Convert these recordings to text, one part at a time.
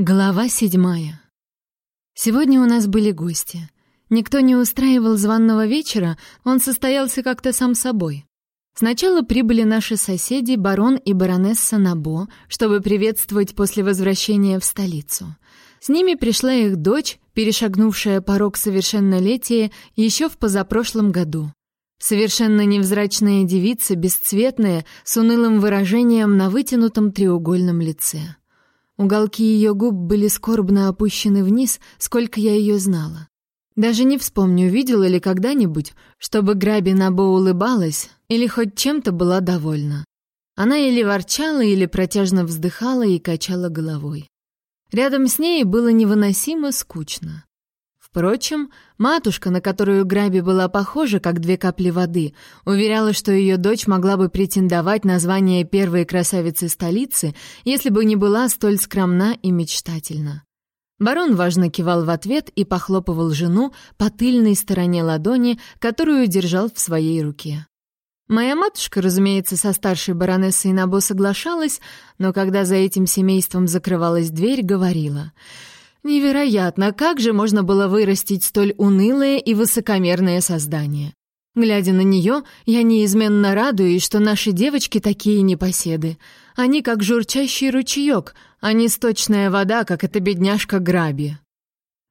Глава седьмая. Сегодня у нас были гости. Никто не устраивал званного вечера, он состоялся как-то сам собой. Сначала прибыли наши соседи, барон и баронесса Набо, чтобы приветствовать после возвращения в столицу. С ними пришла их дочь, перешагнувшая порог совершеннолетия еще в позапрошлом году. Совершенно невзрачная девица, бесцветная, с унылым выражением на вытянутом треугольном лице. Уголки ее губ были скорбно опущены вниз, сколько я ее знала. Даже не вспомню, видела ли когда-нибудь, чтобы Граби Набо улыбалась или хоть чем-то была довольна. Она или ворчала, или протяжно вздыхала и качала головой. Рядом с ней было невыносимо скучно. Впрочем, матушка, на которую Граби была похожа, как две капли воды, уверяла, что ее дочь могла бы претендовать на звание первой красавицы столицы, если бы не была столь скромна и мечтательна. Барон важно кивал в ответ и похлопывал жену по тыльной стороне ладони, которую держал в своей руке. Моя матушка, разумеется, со старшей баронессой Набо соглашалась, но когда за этим семейством закрывалась дверь, говорила — Невероятно, как же можно было вырастить столь унылое и высокомерное создание. Глядя на нее, я неизменно радуюсь, что наши девочки такие непоседы. Они как журчащий ручеек, а не сточная вода, как эта бедняжка Граби.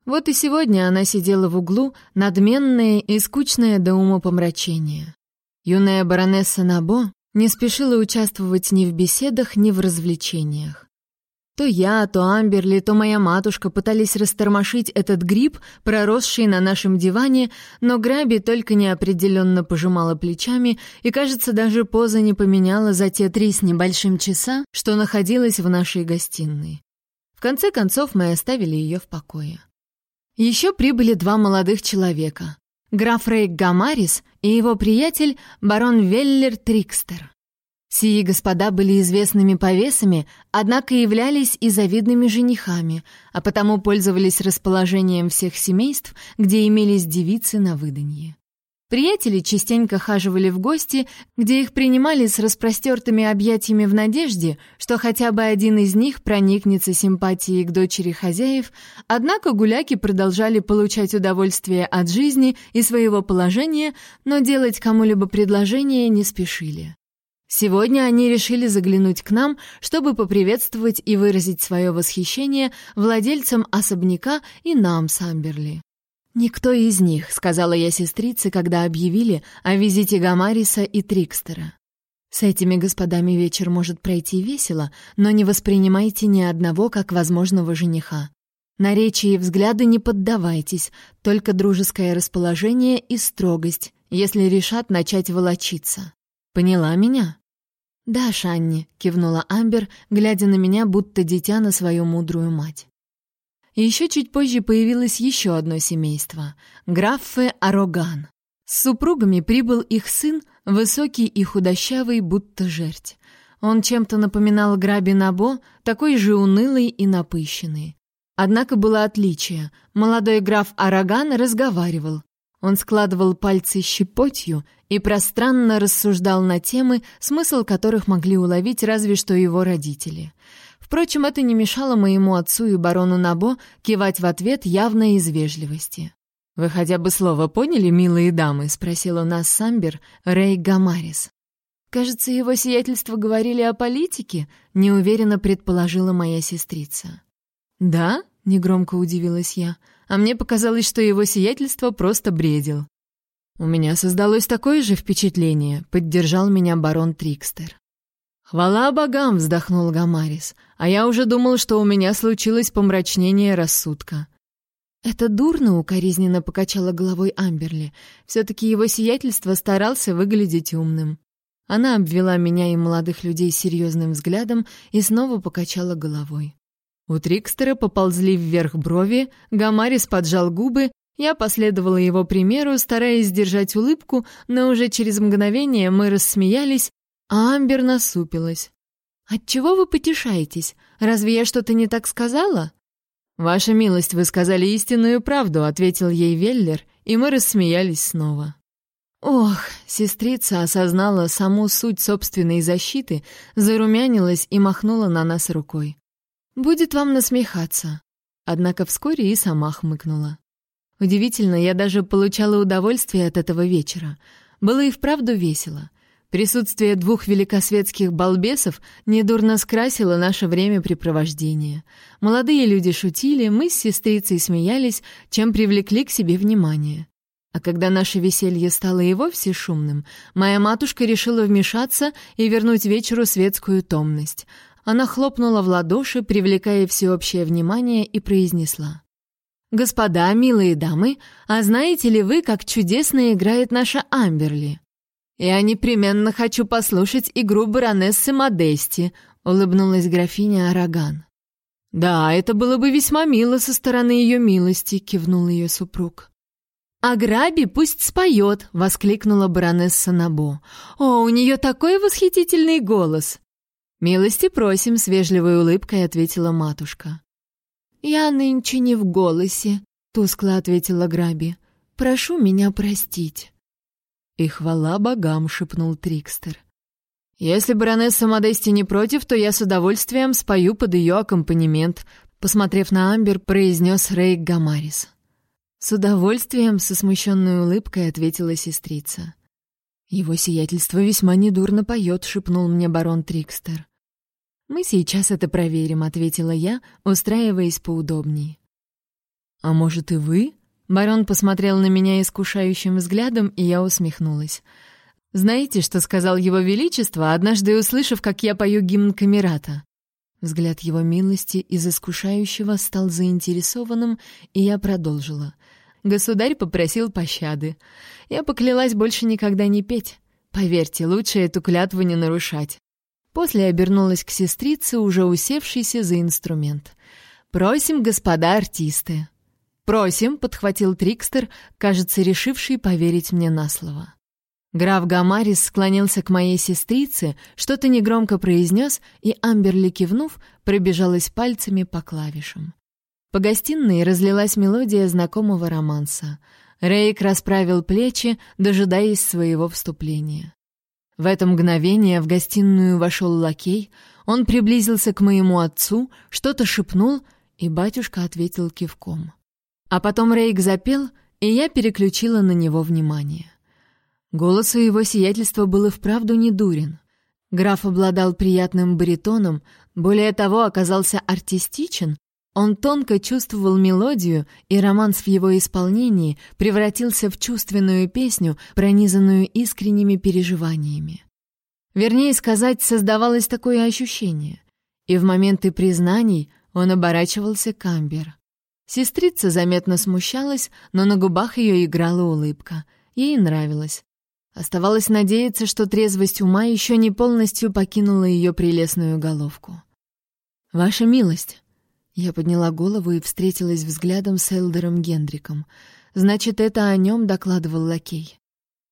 Вот и сегодня она сидела в углу, надменная и скучная до умопомрачения. Юная баронесса Набо не спешила участвовать ни в беседах, ни в развлечениях. То я, то Амберли, то моя матушка пытались растормошить этот гриб, проросший на нашем диване, но Граби только неопределенно пожимала плечами и, кажется, даже поза не поменяла за те три с небольшим часа, что находилась в нашей гостиной. В конце концов мы оставили ее в покое. Еще прибыли два молодых человека. Граф Рейк Гамарис и его приятель барон Веллер Трикстер. Сии господа были известными повесами, однако являлись и завидными женихами, а потому пользовались расположением всех семейств, где имелись девицы на выданье. Приятели частенько хаживали в гости, где их принимали с распростертыми объятиями в надежде, что хотя бы один из них проникнется симпатией к дочери хозяев, однако гуляки продолжали получать удовольствие от жизни и своего положения, но делать кому-либо предложение не спешили. Сегодня они решили заглянуть к нам, чтобы поприветствовать и выразить свое восхищение владельцам особняка и нам с Амберли. «Никто из них», — сказала я сестрице, когда объявили о визите Гамариса и Трикстера. «С этими господами вечер может пройти весело, но не воспринимайте ни одного как возможного жениха. На речи и взгляды не поддавайтесь, только дружеское расположение и строгость, если решат начать волочиться. Поняла меня?» «Да, Шанни», — кивнула Амбер, глядя на меня, будто дитя на свою мудрую мать. Еще чуть позже появилось еще одно семейство — граффе Ароган. С супругами прибыл их сын, высокий и худощавый, будто жерть. Он чем-то напоминал Граби Набо, такой же унылый и напыщенный. Однако было отличие. Молодой граф Араган разговаривал, он складывал пальцы щепотью и пространно рассуждал на темы, смысл которых могли уловить разве что его родители. Впрочем, это не мешало моему отцу и барону Набо кивать в ответ явно из вежливости. «Вы хотя бы слово поняли, милые дамы?» — спросил у нас Самбер Рэй Гамарис. «Кажется, его сиятельство говорили о политике», — неуверенно предположила моя сестрица. «Да?» — негромко удивилась я — а мне показалось, что его сиятельство просто бредил. «У меня создалось такое же впечатление», — поддержал меня барон Трикстер. «Хвала богам!» — вздохнул Гамарис. «А я уже думал, что у меня случилось помрачнение рассудка». «Это дурно», — укоризненно покачала головой Амберли. «Все-таки его сиятельство старался выглядеть умным». Она обвела меня и молодых людей серьезным взглядом и снова покачала головой. У Трикстера поползли вверх брови, Гамарис поджал губы, я последовала его примеру, стараясь сдержать улыбку, но уже через мгновение мы рассмеялись, а Амбер насупилась. «Отчего вы потешаетесь? Разве я что-то не так сказала?» «Ваша милость, вы сказали истинную правду», — ответил ей Веллер, и мы рассмеялись снова. Ох, сестрица осознала саму суть собственной защиты, зарумянилась и махнула на нас рукой. «Будет вам насмехаться». Однако вскоре и сама хмыкнула. Удивительно, я даже получала удовольствие от этого вечера. Было и вправду весело. Присутствие двух великосветских балбесов недурно скрасило наше времяпрепровождение. Молодые люди шутили, мы с сестрицей смеялись, чем привлекли к себе внимание. А когда наше веселье стало и вовсе шумным, моя матушка решила вмешаться и вернуть вечеру светскую томность. Она хлопнула в ладоши, привлекая всеобщее внимание, и произнесла. «Господа, милые дамы, а знаете ли вы, как чудесно играет наша Амберли?» «Я непременно хочу послушать игру баронессы Модести», — улыбнулась графиня Араган. «Да, это было бы весьма мило со стороны ее милости», — кивнул ее супруг. «А Граби пусть споет!» — воскликнула баронесса Набо. «О, у нее такой восхитительный голос!» «Милости просим!» — с вежливой улыбкой ответила матушка. «Я нынче не в голосе», — тускло ответила Граби. «Прошу меня простить». «И хвала богам!» — шепнул Трикстер. «Если баронесса Модести не против, то я с удовольствием спою под ее аккомпанемент», — посмотрев на Амбер, произнес Рейк Гамарис. «С удовольствием», — со смущенной улыбкой ответила сестрица. «Его сиятельство весьма недурно поет», — шепнул мне барон Трикстер. «Мы сейчас это проверим», — ответила я, устраиваясь поудобней. «А может, и вы?» Барон посмотрел на меня искушающим взглядом, и я усмехнулась. «Знаете, что сказал его величество, однажды услышав, как я пою гимн Камерата?» Взгляд его милости из искушающего стал заинтересованным, и я продолжила. Государь попросил пощады. Я поклялась больше никогда не петь. Поверьте, лучше эту клятву не нарушать. После обернулась к сестрице, уже усевшейся за инструмент. «Просим, господа артисты!» «Просим», — подхватил Трикстер, кажется, решивший поверить мне на слово. Граф Гамарис склонился к моей сестрице, что-то негромко произнес, и Амберли, кивнув, пробежалась пальцами по клавишам. По гостиной разлилась мелодия знакомого романса. Рейк расправил плечи, дожидаясь своего вступления. В это мгновение в гостиную вошел лакей, он приблизился к моему отцу, что-то шепнул, и батюшка ответил кивком. А потом Рейк запел, и я переключила на него внимание. Голос у его сиятельства был и вправду недурен. Граф обладал приятным баритоном, более того, оказался артистичен, он тонко чувствовал мелодию, и романс в его исполнении превратился в чувственную песню, пронизанную искренними переживаниями. Вернее сказать, создавалось такое ощущение. И в моменты признаний он оборачивался к Амбер. Сестрица заметно смущалась, но на губах ее играла улыбка. Ей нравилось. Оставалось надеяться, что трезвость ума еще не полностью покинула ее прелестную головку. «Ваша милость», я подняла голову и встретилась взглядом с Элдером Гендриком. Значит, это о нем докладывал лакей.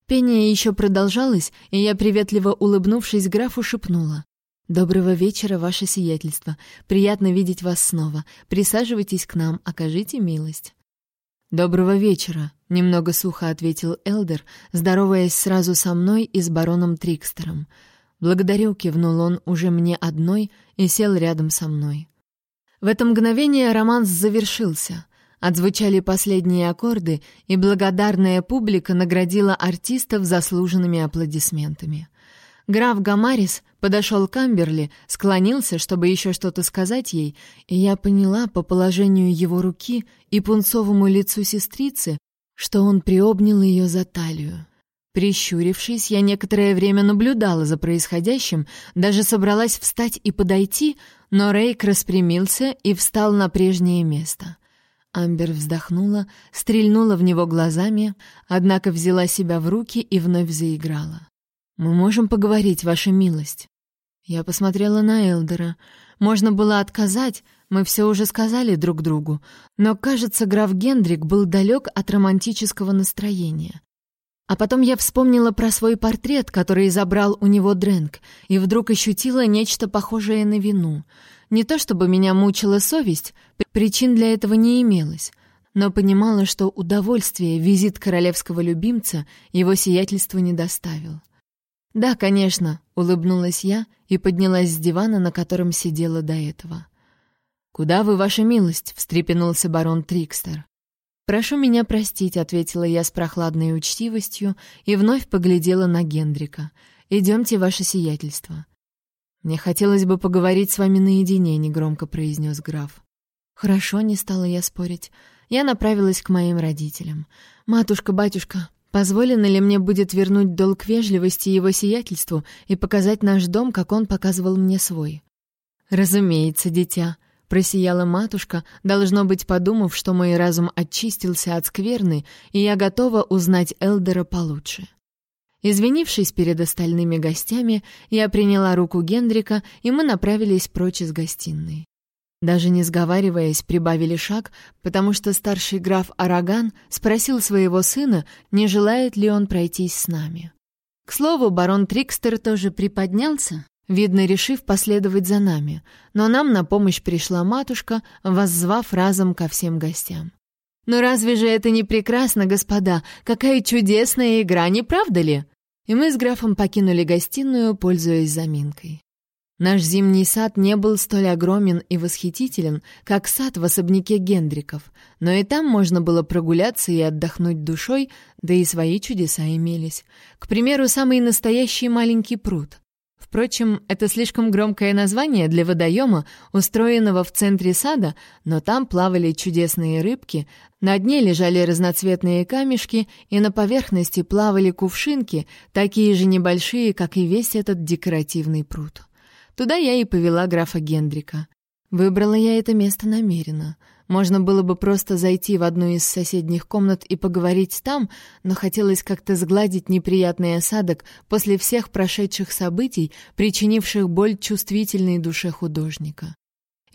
Пение еще продолжалось, и я, приветливо улыбнувшись, графу шепнула. «Доброго вечера, ваше сиятельство. Приятно видеть вас снова. Присаживайтесь к нам, окажите милость». «Доброго вечера», — немного сухо ответил Элдер, здороваясь сразу со мной и с бароном Трикстером. «Благодарю», — кивнул он уже мне одной и сел рядом со мной. В это мгновение романс завершился. Отзвучали последние аккорды, и благодарная публика наградила артистов заслуженными аплодисментами. Граф Гамарис подошел к Амберли, склонился, чтобы еще что-то сказать ей, и я поняла по положению его руки и пунцовому лицу сестрицы, что он приобнял ее за талию. Прищурившись, я некоторое время наблюдала за происходящим, даже собралась встать и подойти, но Рейк распрямился и встал на прежнее место. Амбер вздохнула, стрельнула в него глазами, однако взяла себя в руки и вновь заиграла. «Мы можем поговорить, ваша милость». Я посмотрела на Элдера. Можно было отказать, мы все уже сказали друг другу, но, кажется, граф Гендрик был далек от романтического настроения. А потом я вспомнила про свой портрет, который забрал у него Дрэнк, и вдруг ощутила нечто похожее на вину. Не то чтобы меня мучила совесть, причин для этого не имелось, но понимала, что удовольствие визит королевского любимца его сиятельству не доставил. «Да, конечно», — улыбнулась я и поднялась с дивана, на котором сидела до этого. «Куда вы, ваша милость?» — встрепенулся барон Трикстер. «Прошу меня простить», — ответила я с прохладной учтивостью и вновь поглядела на Гендрика. «Идемте, ваше сиятельство». «Мне хотелось бы поговорить с вами наедине», — негромко произнес граф. «Хорошо», — не стала я спорить. Я направилась к моим родителям. «Матушка, батюшка, позволено ли мне будет вернуть долг вежливости его сиятельству и показать наш дом, как он показывал мне свой?» «Разумеется, дитя», Просияла матушка, должно быть, подумав, что мой разум очистился от скверны, и я готова узнать Элдера получше. Извинившись перед остальными гостями, я приняла руку Гендрика, и мы направились прочь из гостиной. Даже не сговариваясь, прибавили шаг, потому что старший граф Араган спросил своего сына, не желает ли он пройтись с нами. К слову, барон Трикстер тоже приподнялся, видно, решив последовать за нами, но нам на помощь пришла матушка, воззвав разом ко всем гостям. «Ну разве же это не прекрасно, господа? Какая чудесная игра, не правда ли?» И мы с графом покинули гостиную, пользуясь заминкой. Наш зимний сад не был столь огромен и восхитителен, как сад в особняке Гендриков, но и там можно было прогуляться и отдохнуть душой, да и свои чудеса имелись. К примеру, самый настоящий маленький пруд. Впрочем, это слишком громкое название для водоема, устроенного в центре сада, но там плавали чудесные рыбки, на дне лежали разноцветные камешки, и на поверхности плавали кувшинки, такие же небольшие, как и весь этот декоративный пруд. Туда я и повела графа Гендрика. Выбрала я это место намеренно. Можно было бы просто зайти в одну из соседних комнат и поговорить там, но хотелось как-то сгладить неприятный осадок после всех прошедших событий, причинивших боль чувствительной душе художника.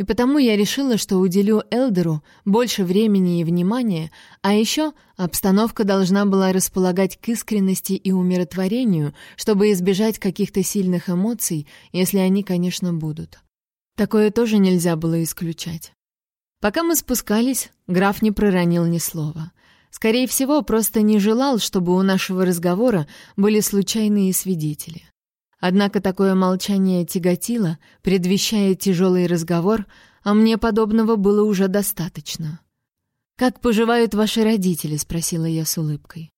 И потому я решила, что уделю Элдеру больше времени и внимания, а еще обстановка должна была располагать к искренности и умиротворению, чтобы избежать каких-то сильных эмоций, если они, конечно, будут. Такое тоже нельзя было исключать. Пока мы спускались, граф не проронил ни слова. Скорее всего, просто не желал, чтобы у нашего разговора были случайные свидетели. Однако такое молчание тяготило, предвещая тяжелый разговор, а мне подобного было уже достаточно. «Как поживают ваши родители?» — спросила я с улыбкой.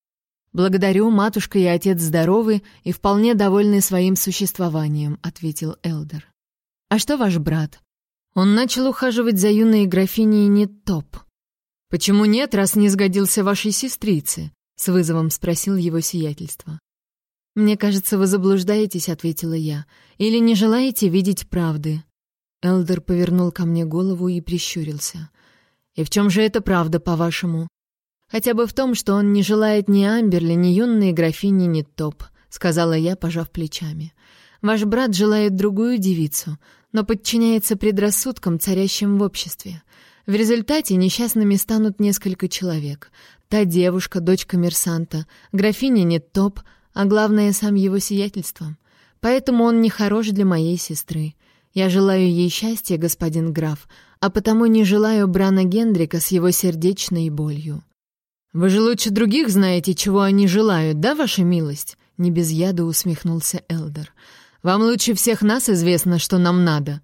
«Благодарю, матушка и отец здоровы и вполне довольны своим существованием», — ответил Элдер. «А что ваш брат?» Он начал ухаживать за юной графиней не топ. «Почему нет, раз не сгодился вашей сестрице?» — с вызовом спросил его сиятельство. «Мне кажется, вы заблуждаетесь», — ответила я. «Или не желаете видеть правды?» Элдер повернул ко мне голову и прищурился. «И в чем же это правда, по-вашему?» «Хотя бы в том, что он не желает ни Амберли, ни юной графини, ни Топ», — сказала я, пожав плечами. «Ваш брат желает другую девицу, но подчиняется предрассудкам, царящим в обществе. В результате несчастными станут несколько человек. Та девушка, дочь коммерсанта, графиня не Топ, а главное, сам его сиятельство. Поэтому он не хорош для моей сестры. Я желаю ей счастья, господин граф, а потому не желаю Брана Гендрика с его сердечной болью. Вы же лучше других знаете, чего они желают, да, ваша милость? Не без яда усмехнулся Элдер. Вам лучше всех нас известно, что нам надо.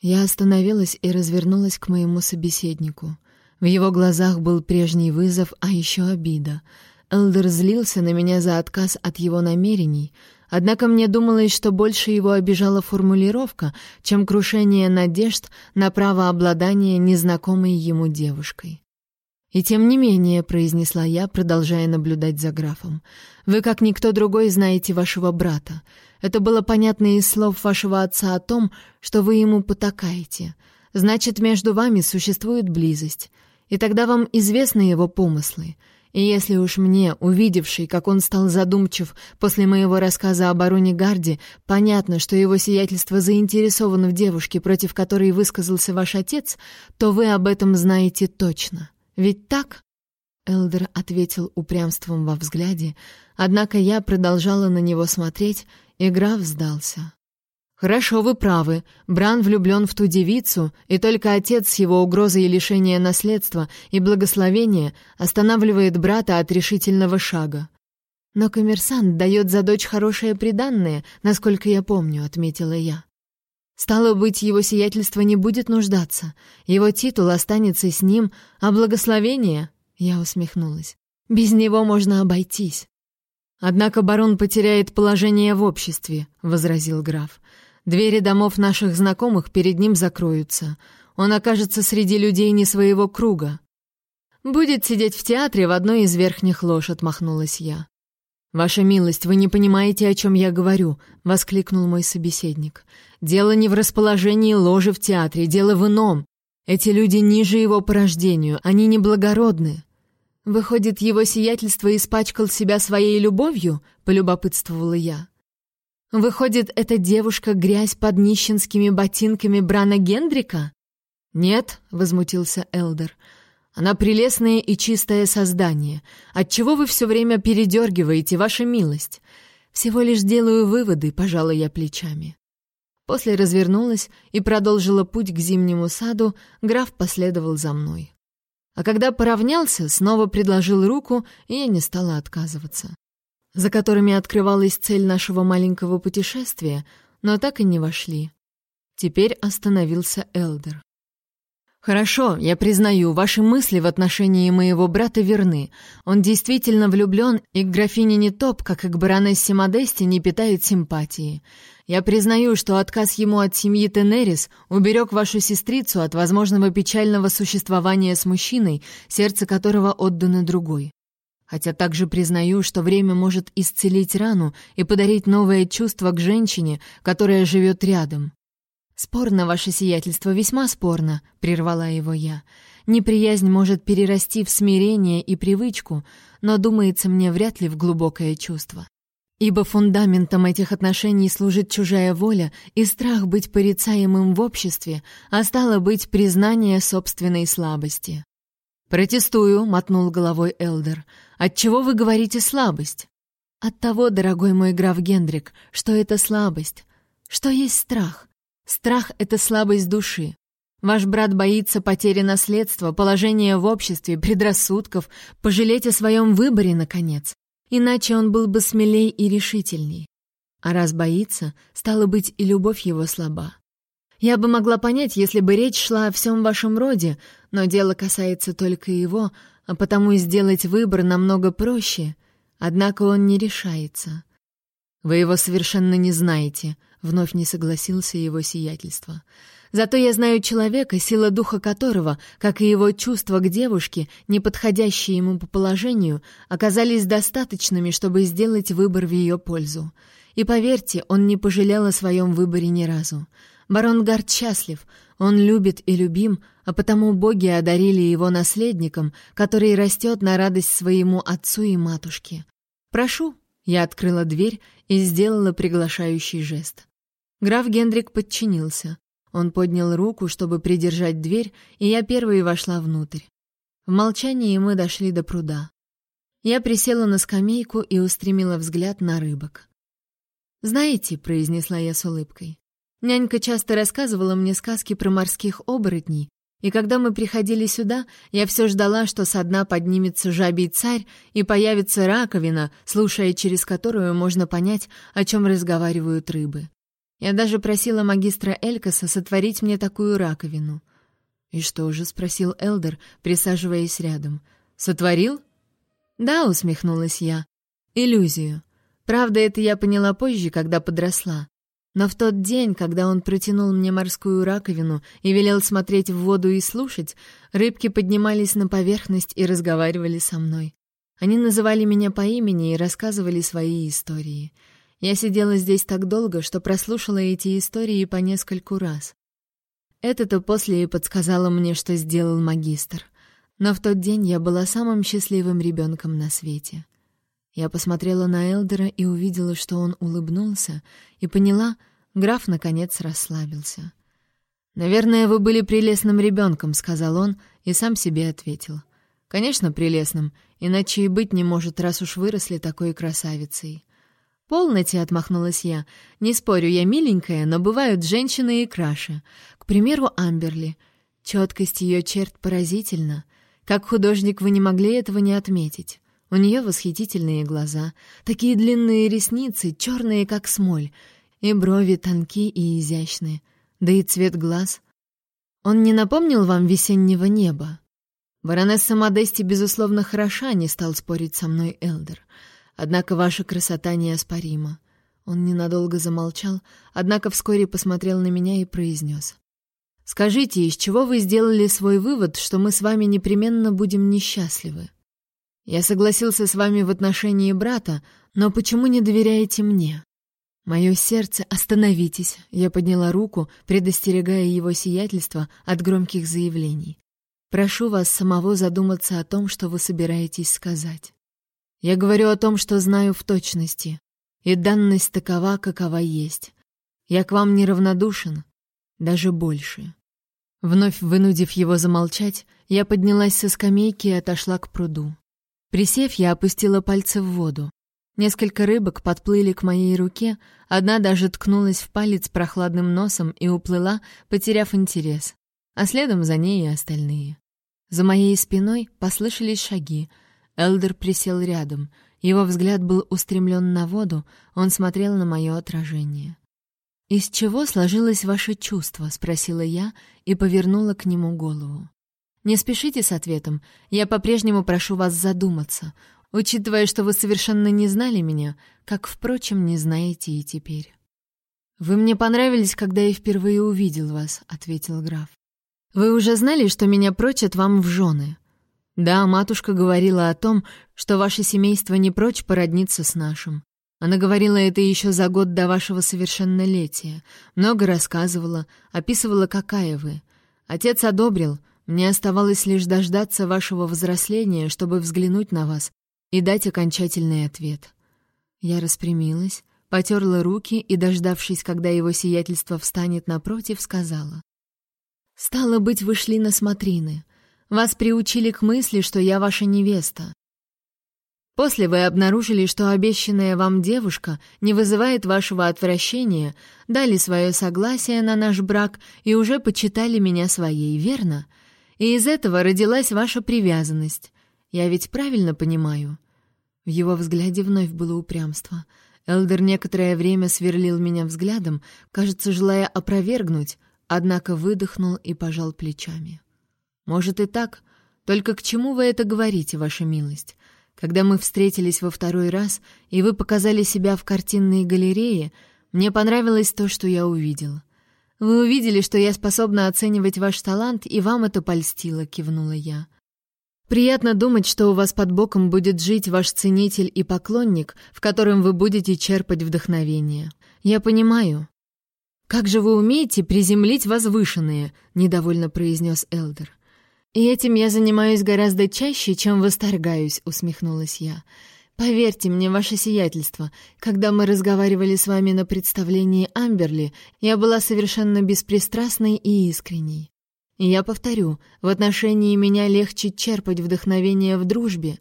Я остановилась и развернулась к моему собеседнику. В его глазах был прежний вызов, а еще обида — Элдер злился на меня за отказ от его намерений, однако мне думалось, что больше его обижала формулировка, чем крушение надежд на право обладания незнакомой ему девушкой. «И тем не менее», — произнесла я, продолжая наблюдать за графом, «вы, как никто другой, знаете вашего брата. Это было понятно из слов вашего отца о том, что вы ему потакаете. Значит, между вами существует близость, и тогда вам известны его помыслы». И если уж мне, увидевший, как он стал задумчив после моего рассказа о бароне Гарде, понятно, что его сиятельство заинтересовано в девушке, против которой высказался ваш отец, то вы об этом знаете точно. Ведь так?» Элдер ответил упрямством во взгляде, однако я продолжала на него смотреть, и граф сдался. «Хорошо, вы правы. Бран влюблен в ту девицу, и только отец с его угрозой лишения наследства и благословения останавливает брата от решительного шага. Но коммерсант дает за дочь хорошее приданное, насколько я помню», — отметила я. Стало быть, его сиятельство не будет нуждаться. Его титул останется с ним, а благословение... Я усмехнулась. Без него можно обойтись. Однако барон потеряет положение в обществе, возразил граф. Двери домов наших знакомых перед ним закроются. Он окажется среди людей не своего круга. Будет сидеть в театре в одной из верхних лож, отмахнулась я. «Ваша милость, вы не понимаете, о чем я говорю», — воскликнул мой собеседник. «Дело не в расположении ложи в театре, дело в ином. Эти люди ниже его по рождению, они неблагородны». «Выходит, его сиятельство испачкал себя своей любовью?» — полюбопытствовала я. «Выходит, эта девушка грязь под нищенскими ботинками Брана Гендрика?» «Нет», — возмутился Элдер, — она прелестное и чистое создание. Отчего вы все время передергиваете, ваша милость? Всего лишь делаю выводы, пожалуй, я плечами. После развернулась и продолжила путь к зимнему саду, граф последовал за мной. А когда поравнялся, снова предложил руку, и я не стала отказываться. За которыми открывалась цель нашего маленького путешествия, но так и не вошли. Теперь остановился Элдер. «Хорошо, я признаю, ваши мысли в отношении моего брата верны. Он действительно влюблен, и к графине не топ, как и к баронессе Модесте, не питает симпатии. Я признаю, что отказ ему от семьи Тенерис уберег вашу сестрицу от возможного печального существования с мужчиной, сердце которого отдано другой. Хотя также признаю, что время может исцелить рану и подарить новое чувство к женщине, которая живет рядом. «Спорно, ваше сиятельство, весьма спорно», — прервала его я. «Неприязнь может перерасти в смирение и привычку, но, думается мне, вряд ли в глубокое чувство. Ибо фундаментом этих отношений служит чужая воля и страх быть порицаемым в обществе, а стало быть признание собственной слабости». «Протестую», — мотнул головой Элдер. «Отчего вы говорите слабость?» «От того, дорогой мой граф Гендрик, что это слабость, что есть страх». Страх — это слабость души. Ваш брат боится потери наследства, положения в обществе, предрассудков, пожалеть о своем выборе, наконец. Иначе он был бы смелей и решительней. А раз боится, стало быть, и любовь его слаба. Я бы могла понять, если бы речь шла о всем вашем роде, но дело касается только его, а потому сделать выбор намного проще. Однако он не решается. Вы его совершенно не знаете, Вновь не согласился его сиятельство. Зато я знаю человека, сила духа которого, как и его чувства к девушке, не подходящие ему по положению, оказались достаточными, чтобы сделать выбор в ее пользу. И поверьте, он не пожалел о своем выборе ни разу. Барон Гард счастлив, он любит и любим, а потому боги одарили его наследником, который растет на радость своему отцу и матушке. «Прошу», — я открыла дверь и сделала приглашающий жест. Граф Гендрик подчинился. Он поднял руку, чтобы придержать дверь, и я первой вошла внутрь. В молчании мы дошли до пруда. Я присела на скамейку и устремила взгляд на рыбок. «Знаете», — произнесла я с улыбкой, — «нянька часто рассказывала мне сказки про морских оборотней, и когда мы приходили сюда, я все ждала, что со дна поднимется жабий царь и появится раковина, слушая через которую можно понять, о чем разговаривают рыбы. Я даже просила магистра Элькаса сотворить мне такую раковину. «И что же?» — спросил Элдер, присаживаясь рядом. «Сотворил?» «Да», — усмехнулась я. «Иллюзию. Правда, это я поняла позже, когда подросла. Но в тот день, когда он протянул мне морскую раковину и велел смотреть в воду и слушать, рыбки поднимались на поверхность и разговаривали со мной. Они называли меня по имени и рассказывали свои истории. Я сидела здесь так долго, что прослушала эти истории по нескольку раз. Это-то после и подсказало мне, что сделал магистр. Но в тот день я была самым счастливым ребенком на свете. Я посмотрела на Элдера и увидела, что он улыбнулся, и поняла, граф наконец расслабился. «Наверное, вы были прелестным ребенком», — сказал он, и сам себе ответил. «Конечно, прелестным, иначе и быть не может, раз уж выросли такой красавицей. «Полноте», — отмахнулась я. «Не спорю, я миленькая, но бывают женщины и краше. К примеру, Амберли. Четкость ее черт поразительна. Как художник вы не могли этого не отметить. У нее восхитительные глаза, такие длинные ресницы, черные, как смоль, и брови тонкие и изящные. Да и цвет глаз. Он не напомнил вам весеннего неба? Баронесса Модести, безусловно, хороша, не стал спорить со мной Элдер. Однако ваша красота неоспорима. Он ненадолго замолчал, однако вскоре посмотрел на меня и произнес. «Скажите, из чего вы сделали свой вывод, что мы с вами непременно будем несчастливы? Я согласился с вами в отношении брата, но почему не доверяете мне?» Мое сердце, остановитесь. Я подняла руку, предостерегая его сиятельство от громких заявлений. Прошу вас самого задуматься о том, что вы собираетесь сказать. Я говорю о том, что знаю в точности, и данность такова, какова есть. Я к вам неравнодушен, даже больше. Вновь вынудив его замолчать, я поднялась со скамейки и отошла к пруду. Присев, я опустила пальцы в воду. Несколько рыбок подплыли к моей руке, одна даже ткнулась в палец прохладным носом и уплыла, потеряв интерес, а следом за ней и остальные. За моей спиной послышались шаги. Элдер присел рядом. Его взгляд был устремлен на воду, он смотрел на мое отражение. «Из чего сложилось ваше чувство?» — спросила я и повернула к нему голову. «Не спешите с ответом. Я по-прежнему прошу вас задуматься учитывая, что вы совершенно не знали меня, как, впрочем, не знаете и теперь. «Вы мне понравились, когда я впервые увидел вас», — ответил граф. «Вы уже знали, что меня прочат вам в жены?» «Да, матушка говорила о том, что ваше семейство не прочь породниться с нашим. Она говорила это еще за год до вашего совершеннолетия, много рассказывала, описывала, какая вы. Отец одобрил, мне оставалось лишь дождаться вашего взросления, чтобы взглянуть на вас и дать окончательный ответ. Я распрямилась, потерла руки и, дождавшись, когда его сиятельство встанет напротив, сказала. «Стало быть, вы шли на смотрины. Вас приучили к мысли, что я ваша невеста. После вы обнаружили, что обещанная вам девушка не вызывает вашего отвращения, дали свое согласие на наш брак и уже почитали меня своей, верно? И из этого родилась ваша привязанность. Я ведь правильно понимаю?» В его взгляде вновь было упрямство. Элдер некоторое время сверлил меня взглядом, кажется, желая опровергнуть, однако выдохнул и пожал плечами. «Может и так, только к чему вы это говорите, ваша милость? Когда мы встретились во второй раз, и вы показали себя в картинной галерее, мне понравилось то, что я увидел. Вы увидели, что я способна оценивать ваш талант, и вам это польстило», — кивнула я. Приятно думать, что у вас под боком будет жить ваш ценитель и поклонник, в котором вы будете черпать вдохновение. Я понимаю. Как же вы умеете приземлить возвышенные, недовольно произнес Элдер. И этим я занимаюсь гораздо чаще, чем восторгаюсь, усмехнулась я. Поверьте мне, ваше сиятельство, когда мы разговаривали с вами на представлении Амберли, я была совершенно беспристрастной и искренней. Я повторю, в отношении меня легче черпать вдохновение в дружбе.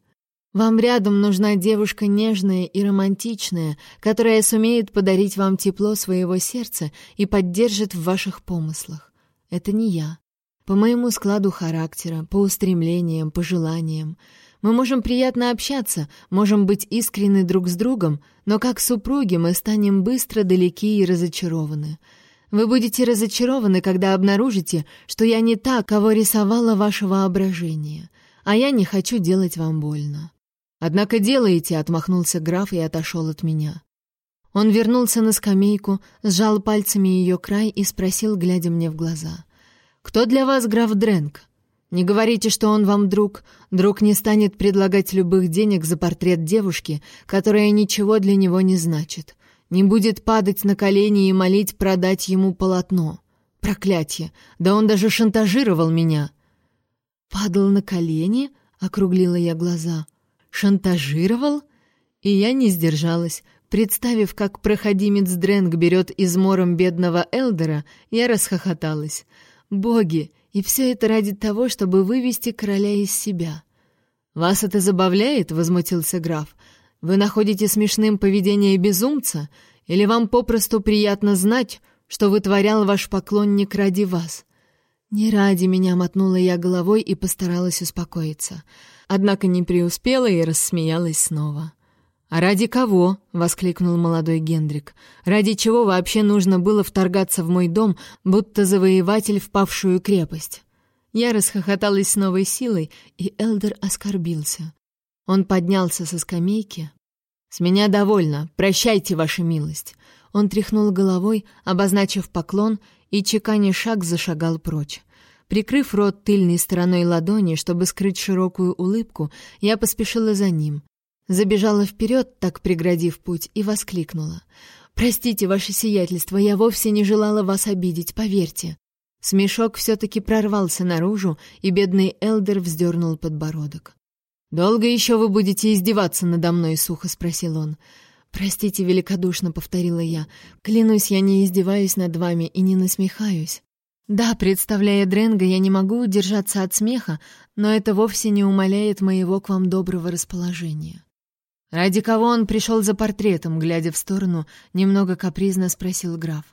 Вам рядом нужна девушка нежная и романтичная, которая сумеет подарить вам тепло своего сердца и поддержит в ваших помыслах. Это не я. По моему складу характера, по устремлениям, по желаниям. Мы можем приятно общаться, можем быть искренны друг с другом, но как супруги мы станем быстро далеки и разочарованы — вы будете разочарованы, когда обнаружите, что я не та, кого рисовало ваше воображение, а я не хочу делать вам больно. Однако делаете, отмахнулся граф и отошел от меня. Он вернулся на скамейку, сжал пальцами ее край и спросил, глядя мне в глаза: "Кто для вас граф Дренк? Не говорите, что он вам друг. Друг не станет предлагать любых денег за портрет девушки, которая ничего для него не значит не будет падать на колени и молить продать ему полотно. Проклятье! Да он даже шантажировал меня!» «Падал на колени?» — округлила я глаза. «Шантажировал?» И я не сдержалась. Представив, как проходимец Дрэнк берет измором бедного Элдера, я расхохоталась. «Боги! И все это ради того, чтобы вывести короля из себя!» «Вас это забавляет?» — возмутился граф. Вы находите смешным поведение безумца, или вам попросту приятно знать, что вытворял ваш поклонник ради вас? Не ради меня мотнула я головой и постаралась успокоиться. Однако не преуспела и рассмеялась снова. «А ради кого?» — воскликнул молодой Гендрик. «Ради чего вообще нужно было вторгаться в мой дом, будто завоеватель в павшую крепость?» Я расхохоталась с новой силой, и Элдер оскорбился. Он поднялся со скамейки. «С меня довольно. Прощайте, ваша милость». Он тряхнул головой, обозначив поклон, и, чеканя шаг, зашагал прочь. Прикрыв рот тыльной стороной ладони, чтобы скрыть широкую улыбку, я поспешила за ним. Забежала вперед, так преградив путь, и воскликнула. «Простите, ваше сиятельство, я вовсе не желала вас обидеть, поверьте». Смешок все-таки прорвался наружу, и бедный Элдер вздернул подбородок. «Долго еще вы будете издеваться надо мной?» — сухо спросил он. «Простите великодушно», — повторила я. «Клянусь, я не издеваюсь над вами и не насмехаюсь. Да, представляя Дренга, я не могу удержаться от смеха, но это вовсе не умаляет моего к вам доброго расположения». «Ради кого он пришел за портретом?» — глядя в сторону, немного капризно спросил граф.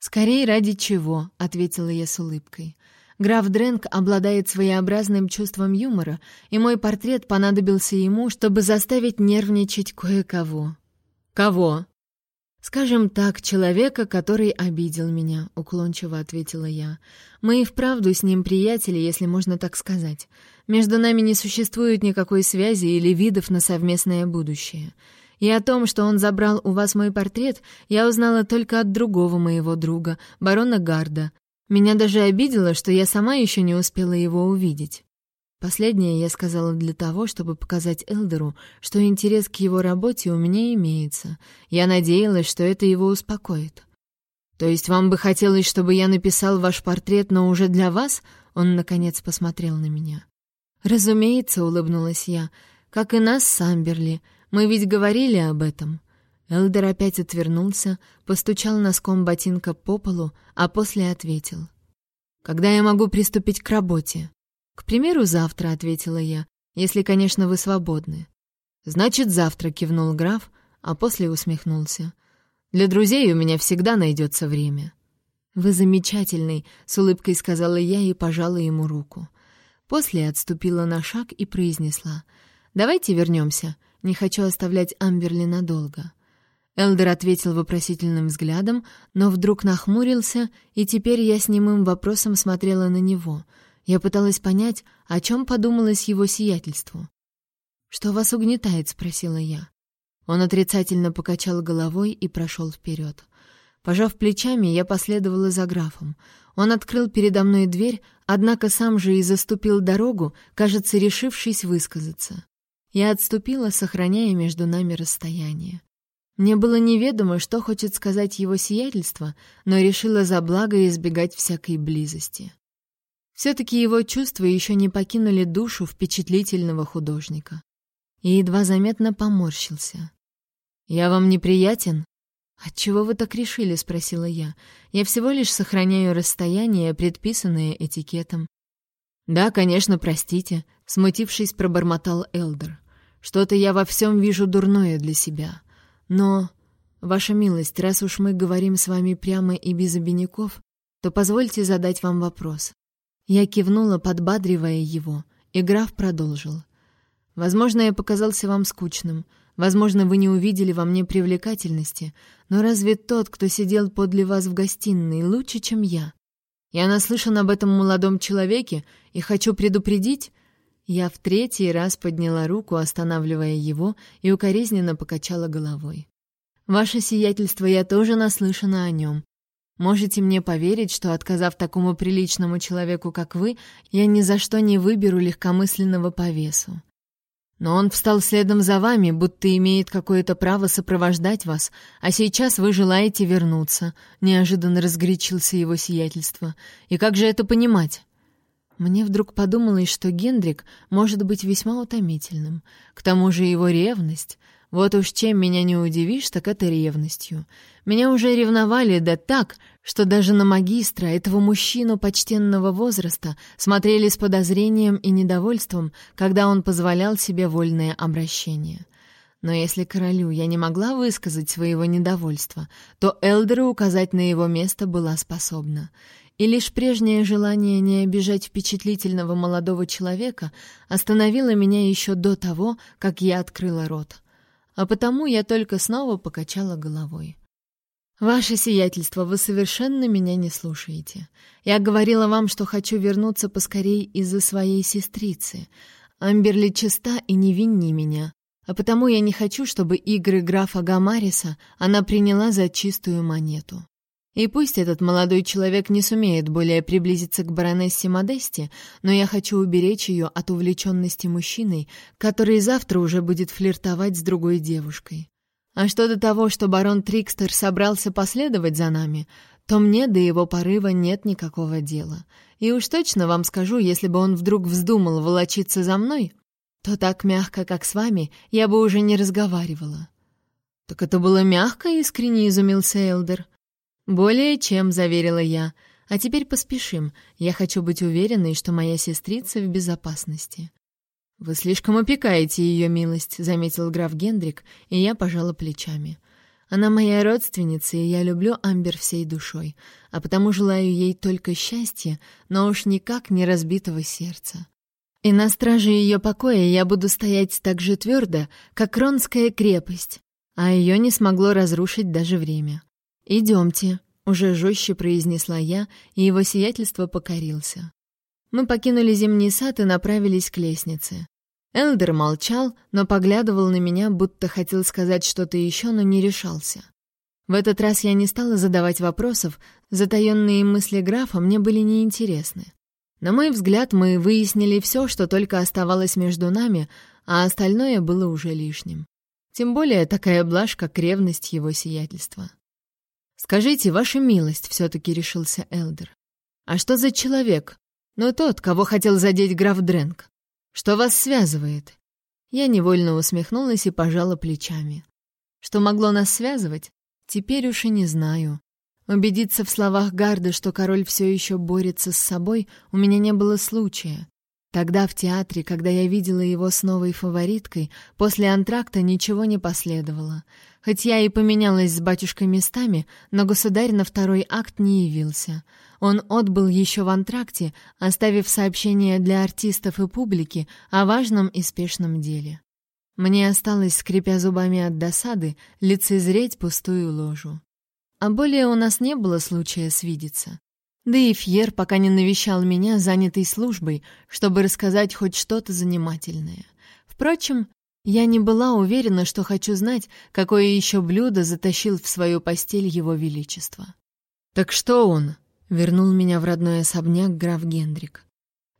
«Скорее, ради чего?» — ответила я с улыбкой. Граф Дренк обладает своеобразным чувством юмора, и мой портрет понадобился ему, чтобы заставить нервничать кое-кого. «Кого?» «Скажем так, человека, который обидел меня», — уклончиво ответила я. «Мы и вправду с ним приятели, если можно так сказать. Между нами не существует никакой связи или видов на совместное будущее. И о том, что он забрал у вас мой портрет, я узнала только от другого моего друга, барона Гарда. Меня даже обидело, что я сама еще не успела его увидеть. Последнее я сказала для того, чтобы показать Элдеру, что интерес к его работе у меня имеется. Я надеялась, что это его успокоит. «То есть вам бы хотелось, чтобы я написал ваш портрет, но уже для вас?» Он, наконец, посмотрел на меня. «Разумеется», — улыбнулась я, — «как и нас с Амберли. Мы ведь говорили об этом». Элдер опять отвернулся, постучал носком ботинка по полу, а после ответил. «Когда я могу приступить к работе?» «К примеру, завтра», — ответила я, — «если, конечно, вы свободны». «Значит, завтра», — кивнул граф, а после усмехнулся. «Для друзей у меня всегда найдется время». «Вы замечательный», — с улыбкой сказала я и пожала ему руку. После отступила на шаг и произнесла. «Давайте вернемся. Не хочу оставлять Амберли надолго». Элдер ответил вопросительным взглядом, но вдруг нахмурился, и теперь я с немым вопросом смотрела на него. Я пыталась понять, о чем подумалось его сиятельству. «Что вас угнетает?» — спросила я. Он отрицательно покачал головой и прошел вперед. Пожав плечами, я последовала за графом. Он открыл передо мной дверь, однако сам же и заступил дорогу, кажется, решившись высказаться. Я отступила, сохраняя между нами расстояние. Мне было неведомо, что хочет сказать его сиятельство, но решила за благо избегать всякой близости. Все-таки его чувства еще не покинули душу впечатлительного художника. И едва заметно поморщился. «Я вам неприятен?» «Отчего вы так решили?» — спросила я. «Я всего лишь сохраняю расстояние, предписанное этикетом». «Да, конечно, простите», — смутившись, пробормотал Элдер. Что-то я во всем вижу дурное для себя. Но, ваша милость, раз уж мы говорим с вами прямо и без обиняков, то позвольте задать вам вопрос». Я кивнула, подбадривая его, и граф продолжил. «Возможно, я показался вам скучным, возможно, вы не увидели во мне привлекательности, но разве тот, кто сидел подле вас в гостиной, лучше, чем я? Я наслышан об этом молодом человеке и хочу предупредить, я в третий раз подняла руку, останавливая его, и укоризненно покачала головой. «Ваше сиятельство, я тоже наслышана о нем. Можете мне поверить, что, отказав такому приличному человеку, как вы, я ни за что не выберу легкомысленного по весу. Но он встал следом за вами, будто имеет какое-то право сопровождать вас, а сейчас вы желаете вернуться», — неожиданно разгорячился его сиятельство. «И как же это понимать?» Мне вдруг подумалось, что Гендрик может быть весьма утомительным. К тому же его ревность. Вот уж чем меня не удивишь, так это ревностью. Меня уже ревновали да так, что даже на магистра, этого мужчину почтенного возраста, смотрели с подозрением и недовольством, когда он позволял себе вольное обращение. Но если королю я не могла высказать своего недовольства, то Элдеру указать на его место была способна — и лишь прежнее желание не обижать впечатлительного молодого человека остановило меня еще до того, как я открыла рот. А потому я только снова покачала головой. «Ваше сиятельство, вы совершенно меня не слушаете. Я говорила вам, что хочу вернуться поскорей из-за своей сестрицы. Амберли чиста и невиннее меня, а потому я не хочу, чтобы игры графа Гамариса она приняла за чистую монету. И пусть этот молодой человек не сумеет более приблизиться к баронессе Модесте, но я хочу уберечь ее от увлеченности мужчиной, который завтра уже будет флиртовать с другой девушкой. А что до того, что барон Трикстер собрался последовать за нами, то мне до его порыва нет никакого дела. И уж точно вам скажу, если бы он вдруг вздумал волочиться за мной, то так мягко, как с вами, я бы уже не разговаривала. «Так это было мягко?» — искренне изумился Элдер. «Более чем», — заверила я. «А теперь поспешим. Я хочу быть уверенной, что моя сестрица в безопасности». «Вы слишком опекаете ее милость», — заметил граф Гендрик, и я пожала плечами. «Она моя родственница, и я люблю Амбер всей душой, а потому желаю ей только счастья, но уж никак не разбитого сердца. И на страже ее покоя я буду стоять так же твердо, как Ронская крепость, а ее не смогло разрушить даже время. «Идемте», — уже жестче произнесла я, и его сиятельство покорился. Мы покинули зимний сад и направились к лестнице. Элдер молчал, но поглядывал на меня, будто хотел сказать что-то еще, но не решался. В этот раз я не стала задавать вопросов, затаенные мысли графа мне были неинтересны. На мой взгляд, мы выяснили все, что только оставалось между нами, а остальное было уже лишним. Тем более такая блажь, как ревность его сиятельства. «Скажите, ваша милость», — все-таки решился Элдер. «А что за человек? Ну, тот, кого хотел задеть граф Дрэнк. Что вас связывает?» Я невольно усмехнулась и пожала плечами. Что могло нас связывать? Теперь уж и не знаю. Убедиться в словах Гарда, что король все еще борется с собой, у меня не было случая. Тогда в театре, когда я видела его с новой фавориткой, после антракта ничего не последовало. Хоть я и поменялась с батюшкой местами, но государь на второй акт не явился. Он отбыл еще в антракте, оставив сообщение для артистов и публики о важном и спешном деле. Мне осталось, скрипя зубами от досады, лицезреть пустую ложу. А более у нас не было случая свидеться. Да и Фьер пока не навещал меня, занятый службой, чтобы рассказать хоть что-то занимательное. Впрочем, я не была уверена, что хочу знать, какое еще блюдо затащил в свою постель его величество. «Так что он?» — вернул меня в родной особняк граф Гендрик.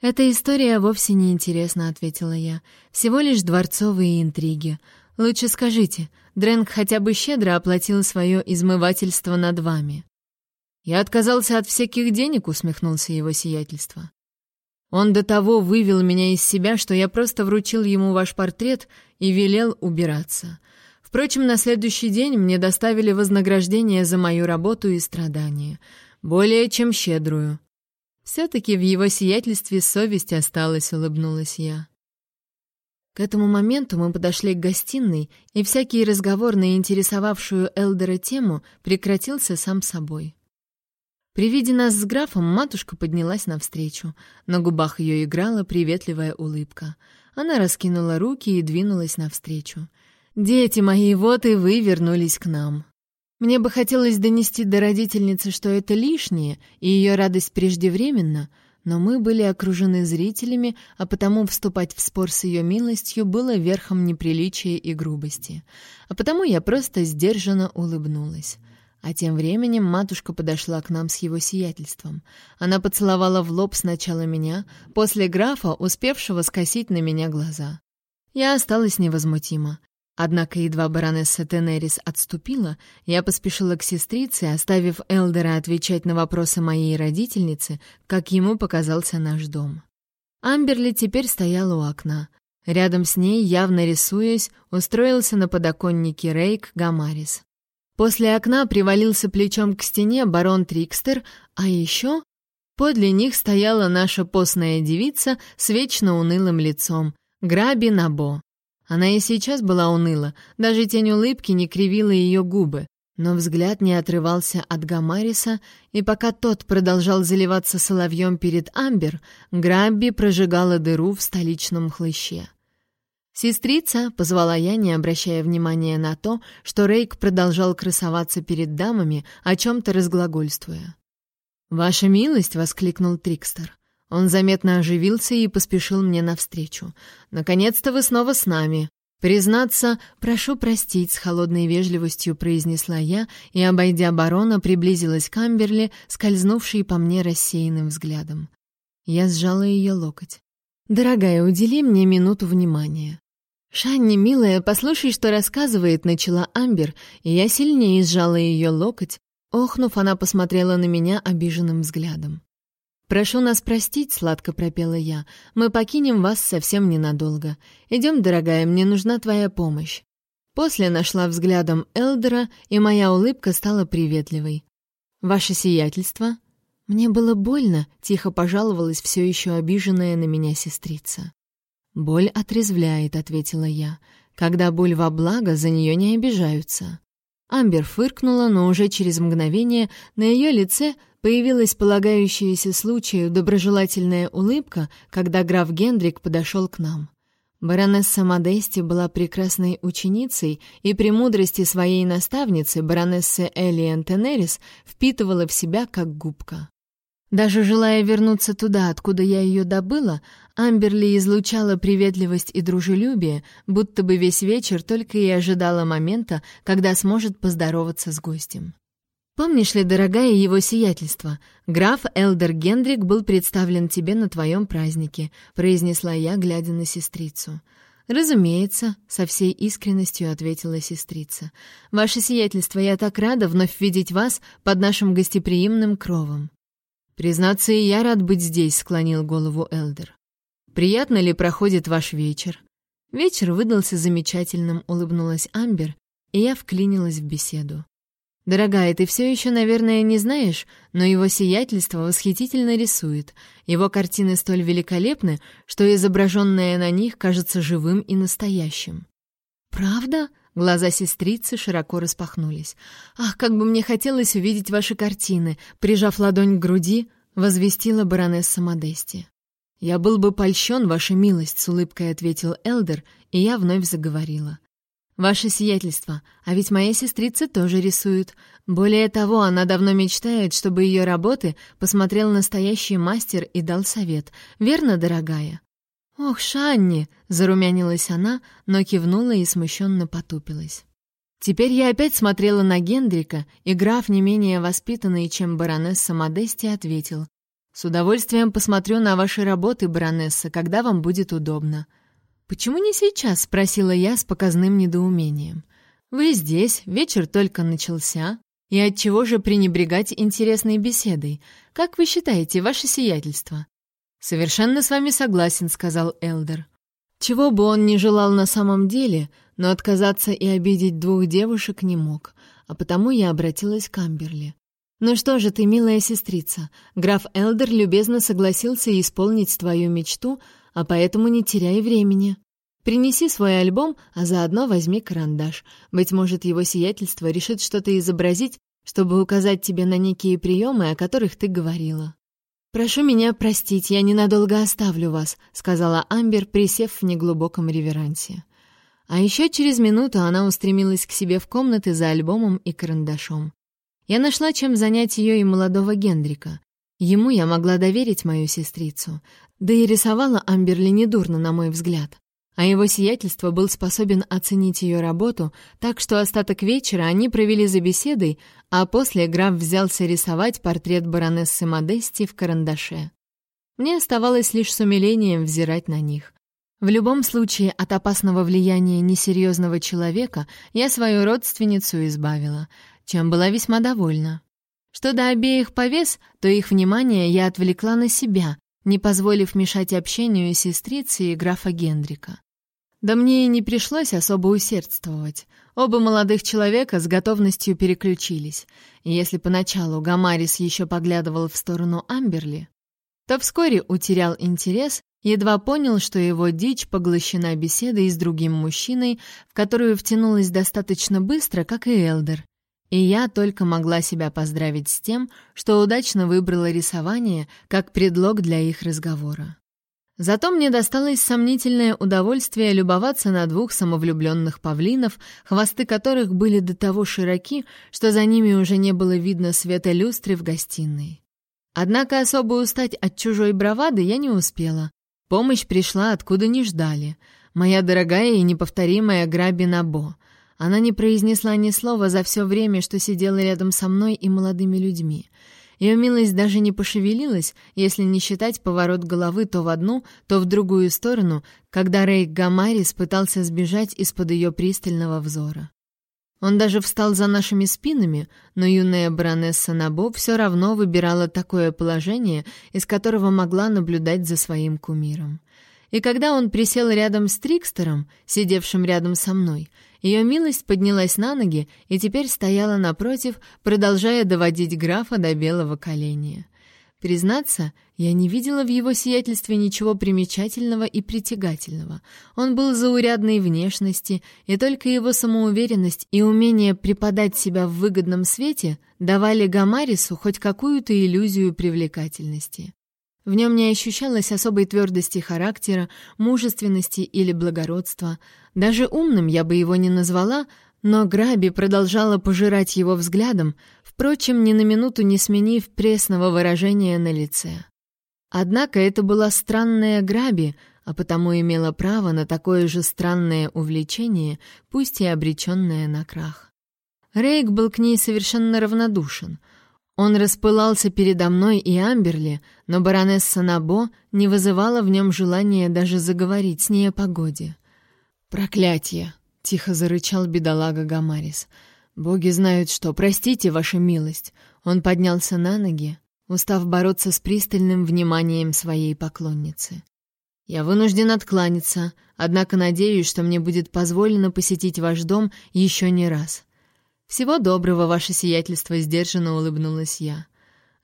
«Эта история вовсе не интересна», — ответила я. «Всего лишь дворцовые интриги. Лучше скажите, Дрэнк хотя бы щедро оплатил свое измывательство над вами. Я отказался от всяких денег, усмехнулся его сиятельство. Он до того вывел меня из себя, что я просто вручил ему ваш портрет и велел убираться. Впрочем, на следующий день мне доставили вознаграждение за мою работу и страдания, более чем щедрую. Все-таки в его сиятельстве совесть осталась, улыбнулась я. К этому моменту мы подошли к гостиной, и всякий разговор на интересовавшую Элдера тему прекратился сам собой. При виде нас с графом матушка поднялась навстречу. На губах ее играла приветливая улыбка. Она раскинула руки и двинулась навстречу. «Дети мои, вот и вы вернулись к нам. Мне бы хотелось донести до родительницы, что это лишнее, и ее радость преждевременна, — но мы были окружены зрителями, а потому вступать в спор с ее милостью было верхом неприличия и грубости. А потому я просто сдержанно улыбнулась. А тем временем матушка подошла к нам с его сиятельством. Она поцеловала в лоб сначала меня, после графа, успевшего скосить на меня глаза. Я осталась невозмутима. Однако едва баронесса Тенерис отступила, я поспешила к сестрице, оставив Элдера отвечать на вопросы моей родительницы, как ему показался наш дом. Амберли теперь стояла у окна. Рядом с ней, явно рисуясь, устроился на подоконнике Рейк Гамарис. После окна привалился плечом к стене барон Трикстер, а еще подле них стояла наша постная девица с вечно унылым лицом, Граби Набо. Она и сейчас была уныла, даже тень улыбки не кривила ее губы, но взгляд не отрывался от Гамариса, и пока тот продолжал заливаться соловьем перед Амбер, Грабби прожигала дыру в столичном хлыще. «Сестрица», — позвала я, не обращая внимания на то, что Рейк продолжал красоваться перед дамами, о чем-то разглагольствуя. «Ваша милость!» — воскликнул Трикстер. Он заметно оживился и поспешил мне навстречу. «Наконец-то вы снова с нами. Признаться, прошу простить, с холодной вежливостью произнесла я и, обойдя барона, приблизилась к Амберли, скользнувшей по мне рассеянным взглядом. Я сжала ее локоть. «Дорогая, удели мне минуту внимания». «Шанни, милая, послушай, что рассказывает», — начала Амбер, и я сильнее сжала ее локоть. Охнув, она посмотрела на меня обиженным взглядом. «Прошу нас простить», — сладко пропела я. «Мы покинем вас совсем ненадолго. Идем, дорогая, мне нужна твоя помощь». После нашла взглядом Элдера, и моя улыбка стала приветливой. «Ваше сиятельство?» Мне было больно, тихо пожаловалась все еще обиженная на меня сестрица. «Боль отрезвляет», — ответила я. «Когда боль во благо, за нее не обижаются». Амбер фыркнула, но уже через мгновение на ее лице появилась полагающаяся случаю доброжелательная улыбка, когда граф Гендрик подошел к нам. Баронесса Модести была прекрасной ученицей, и при мудрости своей наставницы, баронессы Элиен Тенерис, впитывала в себя как губка. Даже желая вернуться туда, откуда я ее добыла, Амберли излучала приветливость и дружелюбие, будто бы весь вечер только и ожидала момента, когда сможет поздороваться с гостем. «Помнишь ли, дорогая, его сиятельство? Граф Элдер Гендрик был представлен тебе на твоем празднике», — произнесла я, глядя на сестрицу. «Разумеется», — со всей искренностью ответила сестрица. «Ваше сиятельство, я так рада вновь видеть вас под нашим гостеприимным кровом». «Признаться, и я рад быть здесь», — склонил голову Элдер. «Приятно ли проходит ваш вечер?» Вечер выдался замечательным, улыбнулась Амбер, и я вклинилась в беседу. «Дорогая, ты все еще, наверное, не знаешь, но его сиятельство восхитительно рисует. Его картины столь великолепны, что изображенное на них кажется живым и настоящим». «Правда?» Глаза сестрицы широко распахнулись. «Ах, как бы мне хотелось увидеть ваши картины!» Прижав ладонь к груди, возвестила баронесса Модести. «Я был бы польщен, ваша милость», — с улыбкой ответил Элдер, и я вновь заговорила. «Ваше сиятельство, а ведь моя сестрица тоже рисует. Более того, она давно мечтает, чтобы ее работы посмотрел настоящий мастер и дал совет. Верно, дорогая?» «Ох, Шанни!» — зарумянилась она, но кивнула и смущенно потупилась. Теперь я опять смотрела на Гендрика, и граф, не менее воспитанный, чем баронесса Модести, ответил. «С удовольствием посмотрю на ваши работы, баронесса, когда вам будет удобно». «Почему не сейчас?» — спросила я с показным недоумением. «Вы здесь, вечер только начался. И отчего же пренебрегать интересной беседой? Как вы считаете, ваше сиятельство?» «Совершенно с вами согласен», — сказал Элдер. Чего бы он ни желал на самом деле, но отказаться и обидеть двух девушек не мог, а потому я обратилась к Амберли. «Ну что же ты, милая сестрица, граф Элдер любезно согласился исполнить твою мечту, а поэтому не теряй времени. Принеси свой альбом, а заодно возьми карандаш. Быть может, его сиятельство решит что-то изобразить, чтобы указать тебе на некие приемы, о которых ты говорила». «Прошу меня простить, я ненадолго оставлю вас», — сказала Амбер, присев в неглубоком реверансе. А еще через минуту она устремилась к себе в комнаты за альбомом и карандашом. Я нашла, чем занять ее и молодого Гендрика. Ему я могла доверить мою сестрицу. Да и рисовала Амберли недурно, на мой взгляд а его сиятельство был способен оценить ее работу, так что остаток вечера они провели за беседой, а после граф взялся рисовать портрет баронессы Модести в карандаше. Мне оставалось лишь с умилением взирать на них. В любом случае, от опасного влияния несерьезного человека я свою родственницу избавила, чем была весьма довольна. Что до обеих повес, то их внимание я отвлекла на себя, не позволив мешать общению сестрицы и графа Гендрика. Да мне и не пришлось особо усердствовать. Оба молодых человека с готовностью переключились. И если поначалу Гамарис еще поглядывал в сторону Амберли, то вскоре утерял интерес, едва понял, что его дичь поглощена беседой с другим мужчиной, в которую втянулась достаточно быстро, как и Элдер. И я только могла себя поздравить с тем, что удачно выбрала рисование как предлог для их разговора. Зато мне досталось сомнительное удовольствие любоваться на двух самовлюбленных павлинов, хвосты которых были до того широки, что за ними уже не было видно света люстры в гостиной. Однако особо устать от чужой бравады я не успела. Помощь пришла откуда не ждали. Моя дорогая и неповторимая Граби Набо. Она не произнесла ни слова за все время, что сидела рядом со мной и молодыми людьми — ее милость даже не пошевелилась, если не считать поворот головы то в одну, то в другую сторону, когда Рейк Гамарис пытался сбежать из-под ее пристального взора. Он даже встал за нашими спинами, но юная баронесса Набо все равно выбирала такое положение, из которого могла наблюдать за своим кумиром. И когда он присел рядом с Трикстером, сидевшим рядом со мной, ее милость поднялась на ноги и теперь стояла напротив, продолжая доводить графа до белого коленя. Признаться, я не видела в его сиятельстве ничего примечательного и притягательного. Он был заурядной внешности, и только его самоуверенность и умение преподать себя в выгодном свете давали Гамарису хоть какую-то иллюзию привлекательности. В нем не ощущалось особой твердости характера, мужественности или благородства. Даже умным я бы его не назвала, но Граби продолжала пожирать его взглядом, впрочем, ни на минуту не сменив пресного выражения на лице. Однако это была странная Граби, а потому имела право на такое же странное увлечение, пусть и обреченное на крах. Рейк был к ней совершенно равнодушен — он распылался передо мной и Амберли, но баронесса Набо не вызывала в нем желания даже заговорить с ней о погоде. «Проклятие!» — тихо зарычал бедолага Гамарис. «Боги знают что. Простите, ваша милость!» Он поднялся на ноги, устав бороться с пристальным вниманием своей поклонницы. «Я вынужден откланяться, однако надеюсь, что мне будет позволено посетить ваш дом еще не раз. «Всего доброго, ваше сиятельство», — сдержанно улыбнулась я.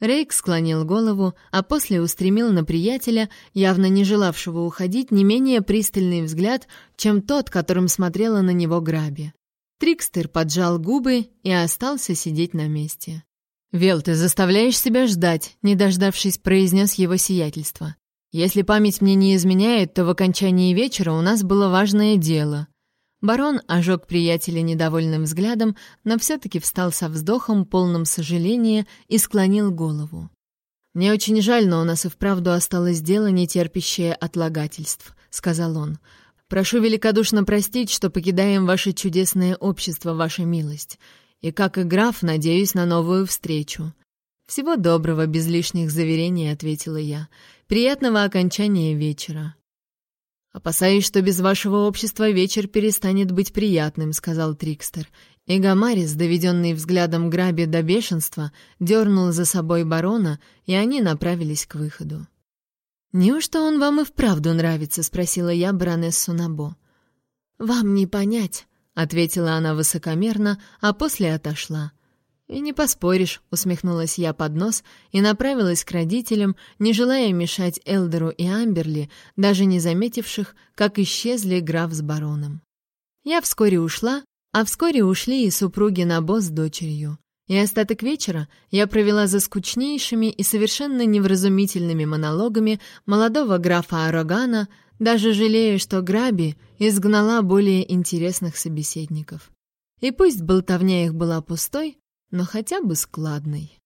Рейк склонил голову, а после устремил на приятеля, явно не желавшего уходить, не менее пристальный взгляд, чем тот, которым смотрела на него Граби. Трикстер поджал губы и остался сидеть на месте. «Вел, ты заставляешь себя ждать», — не дождавшись, произнес его сиятельство. «Если память мне не изменяет, то в окончании вечера у нас было важное дело. Барон ожег приятеля недовольным взглядом, но все-таки встал со вздохом, полным сожаления, и склонил голову. «Мне очень жаль, но у нас и вправду осталось дело, не терпящее отлагательств», — сказал он. «Прошу великодушно простить, что покидаем ваше чудесное общество, ваша милость. И как и граф, надеюсь на новую встречу». «Всего доброго, без лишних заверений», — ответила я. «Приятного окончания вечера». «Опасаюсь, что без вашего общества вечер перестанет быть приятным», — сказал Трикстер. И Гамарис, доведенный взглядом Граби до бешенства, дернул за собой барона, и они направились к выходу. «Неужто он вам и вправду нравится?» — спросила я баронессу Набо. «Вам не понять», — ответила она высокомерно, а после отошла. «И не поспоришь», — усмехнулась я под нос и направилась к родителям, не желая мешать Элдеру и Амберли, даже не заметивших, как исчезли граф с бароном. Я вскоре ушла, а вскоре ушли и супруги Набо с дочерью. И остаток вечера я провела за скучнейшими и совершенно невразумительными монологами молодого графа Арогана, даже жалея, что Граби изгнала более интересных собеседников. И пусть болтовня их была пустой, но хотя бы складный.